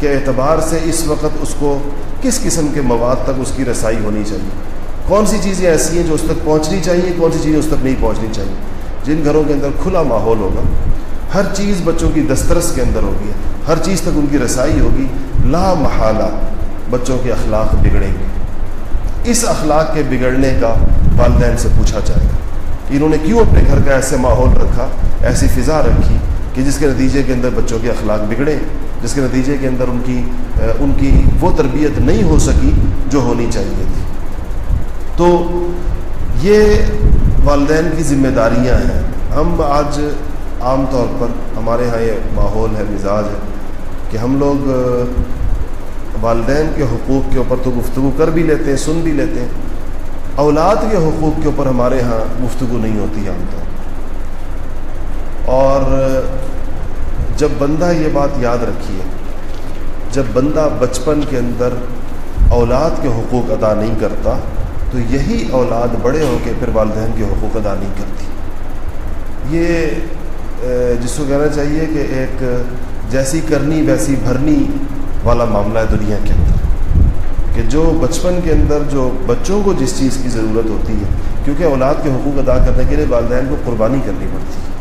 کے اعتبار سے اس وقت اس کو کس قسم کے مواد تک اس کی رسائی ہونی چاہیے۔ کون سی چیزیں ایسی ہیں جو اس تک پہنچنی چاہیے، کون سی چیزیں اس تک نہیں پہنچنی چاہیے؟ جن گھروں کے اندر کھلا ماحول ہوگا، ہر چیز بچوں کی دسترس کے اندر ہوگی، ہر چیز تک ان کی رسائی ہوگی، لا محالہ بچوں کے اخلاق بگڑیں گے۔ اس اخلاق کے بگڑنے کا والدین سے پوچھا جائے گا کہ انہوں نے کیوں اپنے گھر کا ایسے ماحول رکھا، ایسی فضا رکھی کہ جس کے نتیجے کے اندر بچوں کے اخلاق بگڑے جس کے نتیجے کے اندر ان کی ان کی وہ تربیت نہیں ہو سکی جو ہونی چاہیے تھی۔ تو یہ والدین کی ذمہ داریاں ہیں۔ ہم آج عام طور پر ہمارے ہاں یہ ماحول ہے، مزاج ہے کہ ہم لوگ والدین کے حقوق کے اوپر تو گفتگو کر بھی لیتے ہیں، سن بھی لیتے ہیں۔ اولاد کے حقوق کے اوپر ہمارے ہاں گفتگو نہیں ہوتی عام طور اور جب بندہ یہ بات یاد رکھیے، جب بندہ بچپن کے اندر اولاد کے حقوق ادا نہیں کرتا تو یہی اولاد بڑے ہو کے پھر والدین کے حقوق ادا نہیں کرتی۔ یہ جس کو کہنا چاہیے کہ ایک جیسی کرنی ویسی بھرنی والا معاملہ ہے دنیا کے اندر۔ کہ جو بچپن کے اندر جو بچوں کو جس چیز کی ضرورت ہوتی ہے، کیونکہ اولاد کے حقوق ادا کرنے کے لیے والدین کو قربانی کرنی پڑتی ہے۔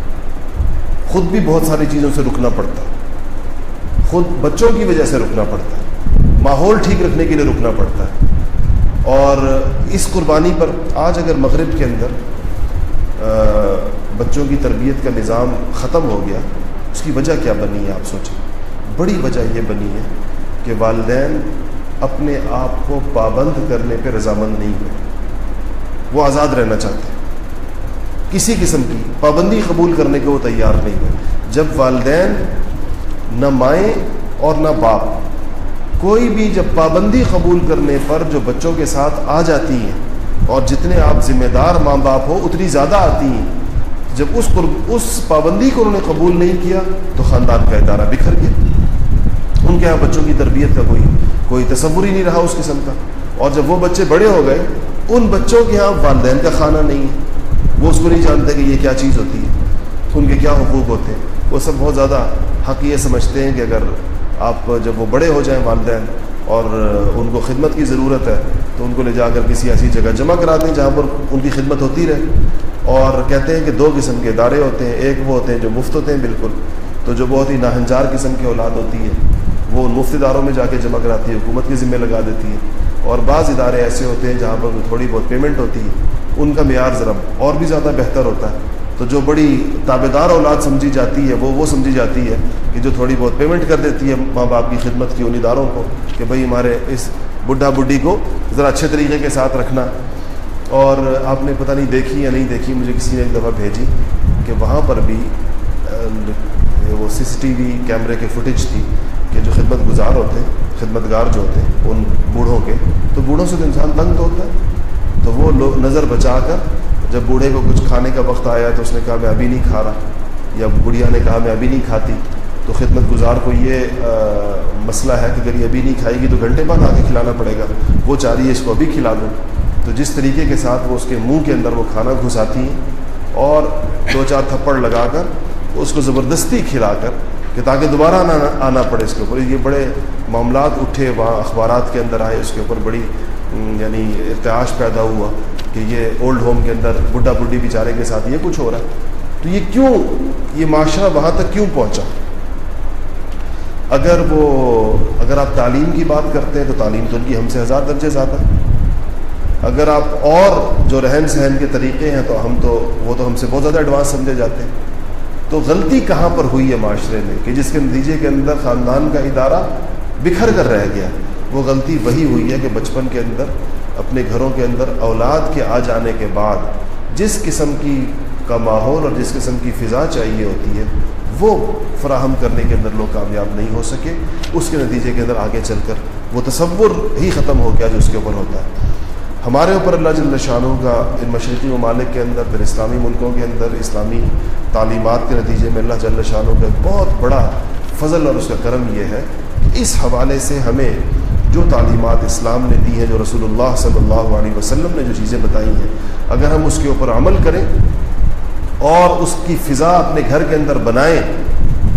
خود بھی بہت ساری چیزوں سے رکنا پڑتا۔ ہے خود بچوں کی وجہ سے رکنا پڑتا۔ ہے ماحول ٹھیک رکھنے کے لیے رکنا پڑتا۔ ہے اور اس قربانی پر آج اگر مغرب کے اندر بچوں کی تربیت کا نظام ختم ہو گیا، اس کی وجہ کیا بنی ہے آپ سوچیں؟ بڑی وجہ یہ بنی ہے کہ والدین اپنے آپ کو پابند کرنے پہ رضامند نہیں ہوئے۔ وہ آزاد رہنا چاہتے ہیں۔ کسی قسم کی پابندی قبول کرنے کے وہ تیار نہیں ہوئے۔ جب والدین نہ مائیں اور نہ باپ کوئی بھی جب پابندی قبول کرنے پر جو بچوں کے ساتھ آ جاتی ہیں اور جتنے آپ ذمہ دار ماں باپ ہو، اتنی زیادہ آتی ہیں۔ جب اس قرب، اس پابندی کو انہوں نے قبول نہیں کیا، تو خاندان کا ادارہ بکھر گیا۔ ان کے یہاں بچوں کی تربیت کا کوئی کوئی تصور ہی نہیں رہا اس قسم کا۔ اور جب وہ بچے بڑے ہو گئے، ان بچوں کے یہاں والدین کا کھانا نہیں ہے۔ وہ اس کو نہیں جانتے کہ یہ کیا چیز ہوتی ہے، ان کے کیا حقوق ہوتے ہیں۔ وہ سب بہت زیادہ حق یہ سمجھتے ہیں کہ اگر آپ جب وہ بڑے ہو جائیں والدین اور ان کو خدمت کی ضرورت ہے، تو ان کو لے جا کر کسی ایسی جگہ جمع کرا دیں جہاں پر ان کی خدمت ہوتی رہے۔ اور کہتے ہیں کہ دو قسم کے ادارے ہوتے ہیں، ایک وہ ہوتے ہیں جو مفت ہوتے ہیں بالکل، تو جو بہت ہی ناہنجار قسم کی اولاد ہوتی ہے وہ ان مفت اداروں میں جا کے جمع کراتی ہے، حکومت کے ذمہ لگا دیتی ہے۔ اور بعض ادارے ایسے ہوتے ہیں جہاں پر تھوڑی بہت پیمنٹ ہوتی ہے، ان کا معیار ذرا اور بھی زیادہ بہتر ہوتا ہے۔ تو جو بڑی تابے دار اولاد سمجھی جاتی ہے، وہ وہ سمجھی جاتی ہے کہ جو تھوڑی بہت پیمنٹ کر دیتی ہے ماں باپ کی خدمت کی ان اداروں کو کہ بھائی ہمارے اس بڈھا بڈھی کو ذرا اچھے طریقے کے ساتھ رکھنا۔ اور آپ نے پتہ نہیں دیکھی یا نہیں دیکھی، مجھے کسی نے ایک دفعہ بھیجی کہ وہاں پر بھی وہ سی سی ٹی وی کیمرے کے فوٹیج تھی کہ جو خدمت گزار ہوتے ہیں خدمت گار جو ہوتے ہیں ان بوڑھوں کے، تو بوڑھوں سے تو انسان تنگ تو ہوتا ہے، تو وہ لوگ نظر بچا کر جب بوڑھے کو کچھ کھانے کا وقت آیا تو اس نے کہا، میں ابھی نہیں کھا رہا. یا بڑھیا نے کہا، میں ابھی نہیں کھاتی. تو خدمت گزار کو یہ مسئلہ ہے کہ اگر یہ ابھی نہیں کھائے گی تو گھنٹے بعد آ کے کھلانا پڑے گا۔ وہ چاہ رہی ہے اس کو ابھی کھلا دوں۔ تو جس طریقے کے ساتھ وہ اس کے منہ کے اندر وہ کھانا گھساتی ہیں اور دو چار تھپڑ لگا کر اس کو زبردستی کھلا کر کہ تاکہ دوبارہ آنا آنا پڑے اس کے اوپر۔ یہ بڑے معاملات اٹھے، وہاں اخبارات کے اندر آئے، اس کے اوپر بڑی یعنی ارتعاش پیدا ہوا۔ کہ یہ اولڈ ہوم کے اندر بڈھا بڈھی بیچارے کے ساتھ یہ کچھ ہو رہا ہے۔ تو یہ کیوں یہ معاشرہ وہاں تک کیوں پہنچا؟ اگر وہ اگر آپ تعلیم کی بات کرتے ہیں تو تعلیم تو ان کی ہم سے ہزار درجے زیادہ اگر آپ اور جو رہن سہن کے طریقے ہیں تو ہم تو وہ تو ہم سے بہت زیادہ ایڈوانس سمجھے جاتے ہیں۔ تو غلطی کہاں پر ہوئی ہے معاشرے میں کہ جس کے نتیجے کے اندر خاندان کا ادارہ بکھر کر رہ گیا؟ وہ غلطی وہی ہوئی ہے کہ بچپن کے اندر اپنے گھروں کے اندر اولاد کے آ جانے کے بعد جس قسم کی کا ماحول اور جس قسم کی فضا چاہیے ہوتی ہے، وہ فراہم کرنے کے اندر لوگ کامیاب نہیں ہو سکے۔ اس کے نتیجے کے اندر آگے چل کر وہ تصور ہی ختم ہو گیا جو اس کے اوپر ہوتا ہے۔ ہمارے اوپر اللہ جل شاہوں کا ان مشرقی ممالک کے اندر، پھر اسلامی ملکوں کے اندر، اسلامی تعلیمات کے نتیجے میں اللہ جل شاہوں کا ایک بہت بڑا فضل اور اس کا کرم یہ ہے کہ اس حوالے سے ہمیں جو تعلیمات اسلام نے دی ہیں جو رسول اللہ صلی اللہ علیہ وسلم نے جو چیزیں بتائی ہیں، اگر ہم اس کے اوپر عمل کریں اور اس کی فضا اپنے گھر کے اندر بنائیں،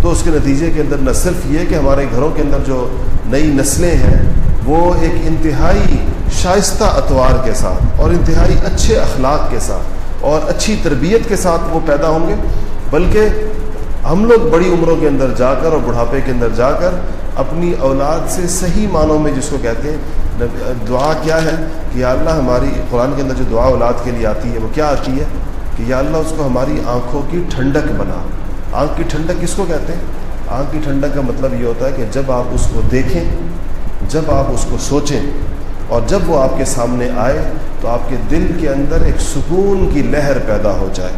تو اس کے نتیجے کے اندر نہ صرف یہ کہ ہمارے گھروں کے اندر جو نئی نسلیں ہیں، وہ ایک انتہائی شائستہ اتوار کے ساتھ اور انتہائی اچھے اخلاق کے ساتھ اور اچھی تربیت کے ساتھ وہ پیدا ہوں گے، بلکہ ہم لوگ بڑی عمروں کے اندر جا کر اور بڑھاپے کے اندر جا کر اپنی اولاد سے صحیح معنوں میں جس کو کہتے ہیں دعا کیا ہے کہ یا اللہ ہماری، قرآن کے اندر جو دعا اولاد کے لیے آتی ہے، وہ کیا آتی ہے؟ کہ یا اللہ اس کو ہماری آنکھوں کی ٹھنڈک بنا۔ آنکھ کی ٹھنڈک کس کو کہتے ہیں؟ آنکھ کی ٹھنڈک کا مطلب یہ ہوتا ہے کہ جب آپ اس کو دیکھیں، جب آپ اس کو سوچیں اور جب وہ آپ کے سامنے آئے تو آپ کے دل کے اندر ایک سکون کی لہر پیدا ہو جائے۔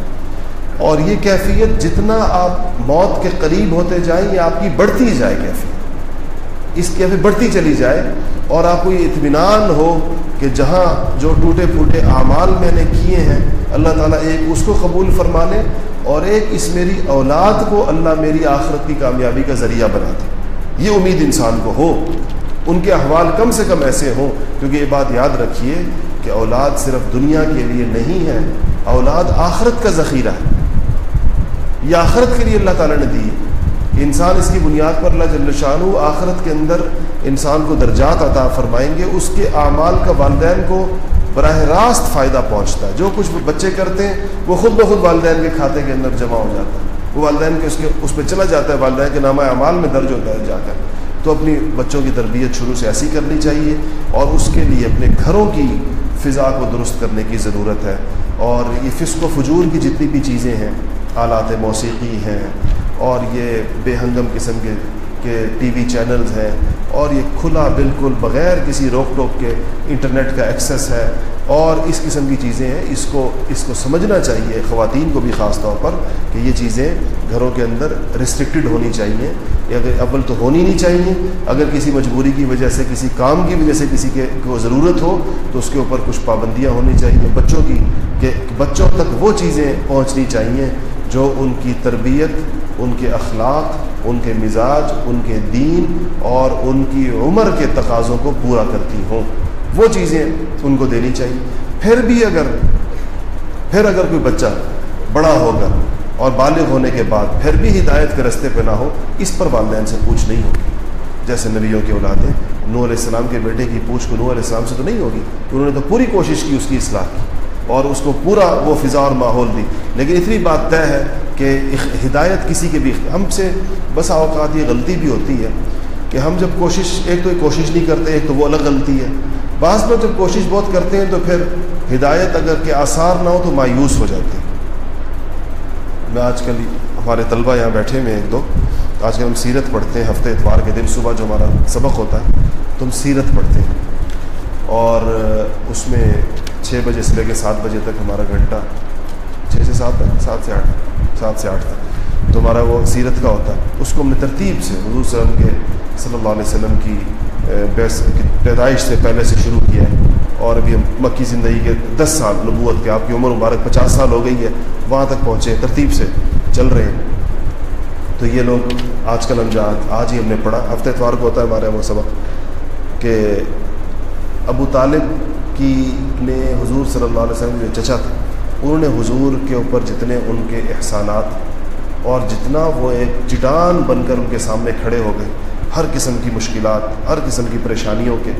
اور یہ کیفیت جتنا آپ موت کے قریب ہوتے جائیں، یہ آپ کی بڑھتی جائے کیفیت۔ اس کیفیت بڑھتی چلی جائے اور آپ کو یہ اطمینان ہو کہ جہاں جو ٹوٹے پھوٹے اعمال میں نے کیے ہیں، اللہ تعالیٰ ایک اس کو قبول فرما لے اور ایک اس میری اولاد کو اللہ میری آخرت کی کامیابی کا ذریعہ بنا دے۔ یہ امید انسان کو ہو۔ ان کے احوال کم سے کم ایسے ہوں، کیونکہ یہ بات یاد رکھیے کہ اولاد صرف دنیا کے لیے نہیں ہے، اولاد آخرت کا ذخیرہ ہے۔ یہ آخرت کے لیے اللہ تعالیٰ نے دی انسان اس کی بنیاد پر اللہ جل شاہ آخرت کے اندر انسان کو درجات عطا فرمائیں گے، اس کے اعمال کا والدین کو براہ راست فائدہ پہنچتا ہے۔ جو کچھ بچے کرتے ہیں، وہ خود بخود والدین کے کھاتے کے اندر جمع ہو جاتا ہے۔ وہ والدین کے اس کے، اس پہ چلا جاتا ہے، والدین کے نامہ اعمال میں درج ہوتا ہے جا کر۔ تو اپنی بچوں کی تربیت شروع سے ایسی کرنی چاہیے اور اس کے لیے اپنے گھروں کی فضا کو درست کرنے کی ضرورت ہے۔ اور یہ فسق و فجور کی جتنی بھی چیزیں ہیں، آلات موسیقی ہیں اور یہ بے ہنگم قسم کے کے ٹی وی چینلز ہیں اور یہ کھلا بالکل بغیر کسی روک ٹوک کے انٹرنیٹ کا ایکسیس ہے اور اس قسم کی چیزیں ہیں۔ اس کو اس کو سمجھنا چاہیے، خواتین کو بھی خاص طور پر کہ یہ چیزیں گھروں کے اندر ریسٹرکٹڈ ہونی چاہیے۔ اگر اول تو ہونی نہیں چاہیے۔ اگر کسی مجبوری کی وجہ سے، کسی کام کی وجہ سے کسی کے کو ضرورت ہو، تو اس کے اوپر کچھ پابندیاں ہونی چاہیے۔ بچوں کی کہ بچوں تک وہ چیزیں پہنچنی چاہیے جو ان کی تربیت، ان کے اخلاق، ان کے مزاج، ان کے دین اور ان کی عمر کے تقاضوں کو پورا کرتی ہوں۔ وہ چیزیں ان کو دینی چاہیے۔ پھر بھی اگر، پھر اگر کوئی بچہ بڑا ہوگا اور بالغ ہونے کے بعد پھر بھی ہدایت کے رستے پہ نہ ہو، اس پر والدین سے پوچھ نہیں ہوگی۔ جیسے نبیوں کی اولادیں نور علیہ السلام کے بیٹے کی پوچھ کو نور علیہ السلام سے تو نہیں ہوگی، انہوں نے تو پوری کوشش کی اس کی اصلاح کی۔ اور اس کو پورا وہ فضا اور ماحول دی لیکن اتنی بات طے ہے کہ ہدایت کسی کے بھی ہم سے بس اوقات یہ غلطی بھی ہوتی ہے کہ ہم جب کوشش، ایک تو ایک کوشش نہیں کرتے، ایک تو وہ الگ غلطی ہے۔ بعض لوگ جب کوشش بہت کرتے ہیں تو پھر ہدایت اگر کے آثار نہ ہو تو مایوس ہو جاتے ہیں۔ میں آج کل ہمارے طلبہ یہاں بیٹھے ہوئے ایک دو۔ آج کل ہم سیرت پڑھتے ہیں، ہفتے اتوار کے دن صبح جو ہمارا سبق ہوتا ہے، تو ہم سیرت پڑھتے ہیں۔ اور اس میں چھ بجے سے لے کے سات بجے تک ہمارا گھنٹہ، چھ سے سات تک، سات سے آٹھ، سات سے آٹھ تک۔ تو ہمارا وہ سیرت کا ہوتا ہے۔ اس کو ہم نے ترتیب سے حضور صلی اللہ کے صلی اللہ علیہ وسلم کی پیدائش سے پہلے سے شروع کیا ہے۔ اور ابھی ہم مکی زندگی کے دس سال نبوت کے، آپ کی عمر مبارک پچاس سال ہو گئی ہے، وہاں تک پہنچے ترتیب سے چل رہے ہیں۔ تو یہ لوگ آج کل ہم انجات آج ہی ہم نے پڑھا۔ ہفتے اتوار کو ہوتا ہے ہمارے وہ سبق کہ ابو طالب کی نے حضور صلی اللہ علیہ وسلم جو چچا تھا، انہوں نے حضور کے اوپر جتنے ان کے احسانات اور جتنا وہ ایک چٹان بن کر ان کے سامنے کھڑے ہو گئے، ہر قسم کی مشکلات، ہر قسم کی پریشانیوں کے۔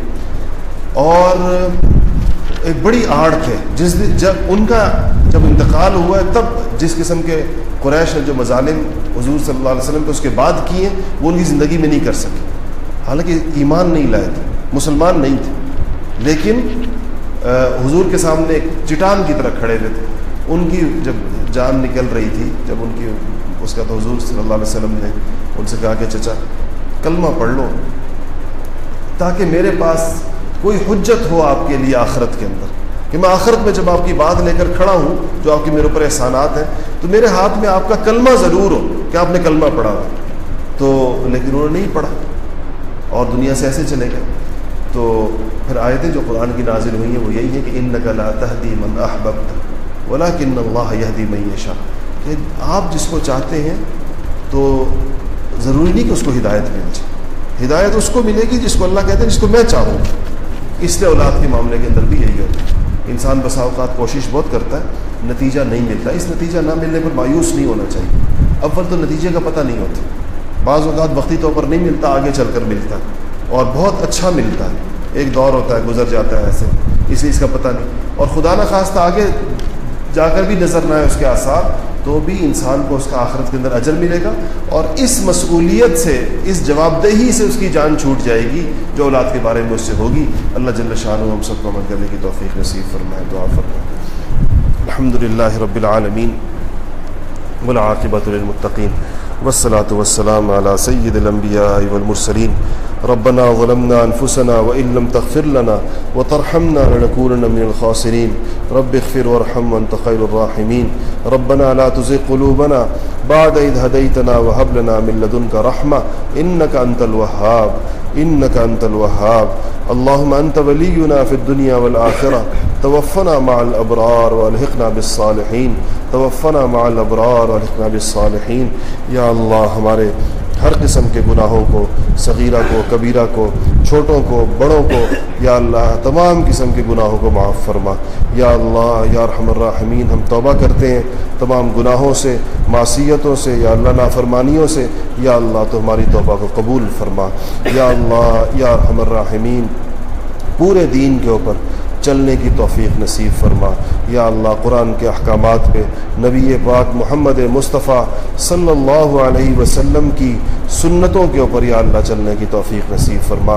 اور ایک بڑی آڑ تھے، جس جب ان کا جب انتقال ہوا ہے، تب جس قسم کے قریش نے جو مظالم حضور صلی اللہ علیہ وسلم کو اس کے بعد کیے، وہ ان کی زندگی میں نہیں کر سکے۔ حالانکہ ایمان نہیں لائے تھے، مسلمان نہیں تھے۔ لیکن حضور کے سامنے ایک چٹان کی طرح کھڑے ہوئے تھے۔ ان کی جب جان نکل رہی تھی، جب ان کی، اس کا تو حضور صلی اللہ علیہ وسلم نے ان سے کہا کہ، چچا، کلمہ پڑھ لو، تاکہ میرے پاس کوئی حجت ہو آپ کے لیے آخرت کے اندر۔ کہ میں آخرت میں جب آپ کی بات لے کر کھڑا ہوں، جو آپ کی میرے اوپر احسانات ہیں، تو میرے ہاتھ میں آپ کا کلمہ ضرور ہو کہ آپ نے کلمہ پڑھا۔ تو لیکن انہوں نے نہیں پڑھا اور دنیا سے ایسے چلے گئے۔ تو پھر آیتیں جو قرآن کی نازل ہوئی ہیں وہ یہی ہے کہ ان نقل تحدی من احبت ولا کن اللہ یہدی معیشہ کہ آپ جس کو چاہتے ہیں تو ضروری نہیں کہ اس کو ہدایت مل جائے۔ ہدایت اس کو ملے گی جس کو اللہ کہتے ہیں، جس کو میں چاہوں۔ اس لیے اولاد کے معاملے کے اندر بھی یہی ہوتا ہے۔ انسان بسا اوقات کوشش بہت کرتا ہے، نتیجہ نہیں ملتا۔ اس نتیجہ نہ ملنے پر مایوس نہیں ہونا چاہیے۔ اول تو نتیجے کا پتہ نہیں ہوتا۔ بعض اوقات وقتی طور پر نہیں ملتا، آگے چل کر ملتا۔ ہے اور بہت اچھا ملتا ہے۔ ایک دور ہوتا ہے، گزر جاتا ہے ایسے۔ اس لیے اس کا پتہ نہیں۔ اور خدا نہ خواستہ آگے جا کر بھی نظر نہ آئے اس کے آثار، تو بھی انسان کو اس کا آخرت کے اندر اجر ملے گا۔ اور اس مصغولیت سے، اس جواب دہی سے اس کی جان چھوٹ جائے گی جو اولاد کے بارے میں اس سے ہوگی۔ اللہ جل شاہ ہم سب کو عمل کرنے کی توفیق نصیب فرمائے، دعا فرمائے۔ الحمد للہ رب العالمین ولاقبۃ المطقین وسلاۃ وسلام علیہ سید الانبیاء والمرسلین۔ ربنا ظلمنا أنفسنا وإن لم تغفر لنا وترحمنا لنكونن من الخاسرين. رب اغفر وارحم وانت خير الراحمين. ربنا لا تزغ قلوبنا بعد إذ هديتنا وهب لنا من لدنك رحمة إنك أنت الوهاب. إنك أنت الوهاب. اللهم أنت ولينا في الدنيا والآخرة. توفنا مع الأبرار والحقنا بالصالحين. توفنا مع الأبرار والحقنا بالصالحين. يا الله ہمارے ہر قسم کے گناہوں کو، صغیرہ کو، کبیرہ کو، چھوٹوں کو، بڑوں کو، یا اللہ، تمام قسم کے گناہوں کو معاف فرما۔ یا اللہ، یا رحم الرحمین ہم توبہ کرتے ہیں تمام گناہوں سے، معصیتوں سے، یا اللہ، نافرمانیوں سے۔ یا اللہ، تو ہماری توبہ کو قبول فرما۔ یا اللہ، یا رحم الرحمین پورے دین کے اوپر چلنے کی توفیق نصیب فرما۔ یا اللہ، قرآن کے احکامات پہ نبی پاک محمد مصطفیٰ صلی اللہ علیہ وسلم کی سنتوں کے اوپر یا اللہ چلنے کی توفیق نصیب فرما۔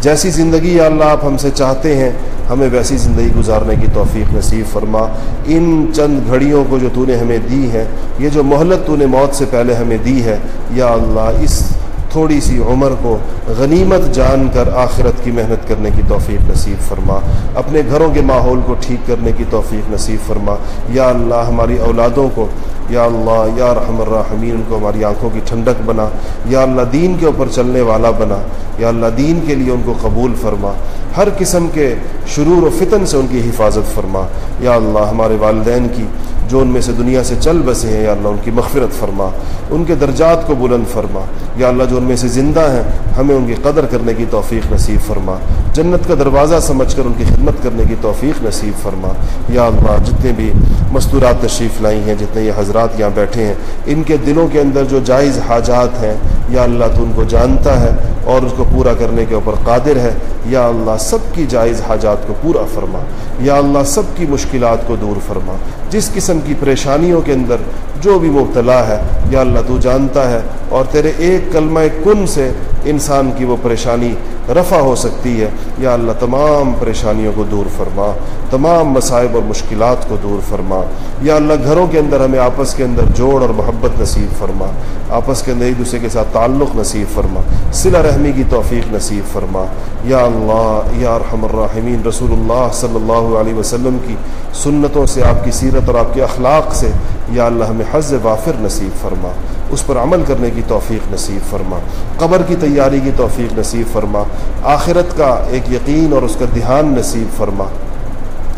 جیسی زندگی یا اللہ آپ ہم سے چاہتے ہیں، ہمیں ویسی زندگی گزارنے کی توفیق نصیب فرما۔ ان چند گھڑیوں کو جو تو نے ہمیں دی ہے یہ جو مہلت تو نے موت سے پہلے ہمیں دی ہے، یا اللہ، اس تھوڑی سی عمر کو غنیمت جان کر آخرت کی محنت کرنے کی توفیق نصیب فرما۔ اپنے گھروں کے ماحول کو ٹھیک کرنے کی توفیق نصیب فرما۔ یا اللہ، ہماری اولادوں کو، یا اللہ، یا رحم الرحمین ان کو ہماری آنکھوں کی ٹھنڈک بنا۔ یا اللہ، دین کے اوپر چلنے والا بنا۔ یا اللہ، دین کے لیے ان کو قبول فرما۔ ہر قسم کے شرور و فتن سے ان کی حفاظت فرما۔ یا اللہ، ہمارے والدین کی جو ان میں سے دنیا سے چل بسے ہیں، یا اللہ ان کی مغفرت فرما، ان کے درجات کو بلند فرما۔ یا اللہ جو ان میں سے زندہ ہیں، ہمیں ان کی قدر کرنے کی توفیق نصیب فرما۔ جنت کا دروازہ سمجھ کر ان کی خدمت کرنے کی توفیق نصیب فرما۔ یا اللہ، جتنے بھی مستورات تشریف لائی ہیں، جتنے یہ حضرات یہاں بیٹھے ہیں، ان کے دلوں کے اندر جو جائز حاجات ہیں یا اللہ تو ان کو جانتا ہے اور اس کو پورا کرنے کے اوپر قادر ہے، یا اللہ سب کی جائز حاجات کو پورا فرما، یا اللہ سب کی مشکلات کو دور فرما۔ جس قسم کی پریشانیوں کے اندر جو بھی مبتلا ہے، یا اللہ تو جانتا ہے، اور تیرے ایک کلمہ کن سے انسان کی وہ پریشانی رفع ہو سکتی ہے، یا اللہ تمام پریشانیوں کو دور فرما، تمام مصائب اور مشکلات کو دور فرما، یا اللہ گھروں کے اندر ہمیں آپس کے اندر جوڑ اور محبت نصیب فرما، آپس کے اندر ایک دوسرے کے ساتھ تعلق نصیب فرما، صلہ رحمی کی توفیق نصیب فرما۔ یا اللہ، یا رحم الرحمین رسول اللہ صلی اللہ علیہ وسلم کی سنتوں سے، آپ کی سیرت اور آپ کے اخلاق سے، یا اللہ ہمیں حز وافر نصیب فرما۔ اس پر عمل کرنے کی توفیق نصیب فرما۔ قبر کی تیاری کی توفیق نصیب فرما۔ آخرت کا ایک یقین اور اس کا دھیان نصیب فرما۔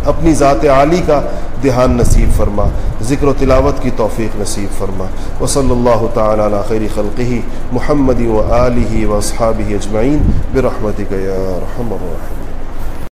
اپنی ذات عالی کا دھیان نصیب فرما۔ ذکر و تلاوت کی توفیق نصیب فرما۔ و صلی اللہ تعالیٰ علی خیر خلقی محمد و علیہ و اصحابہ اجمعین۔ برحمتک یا رحم الرحیم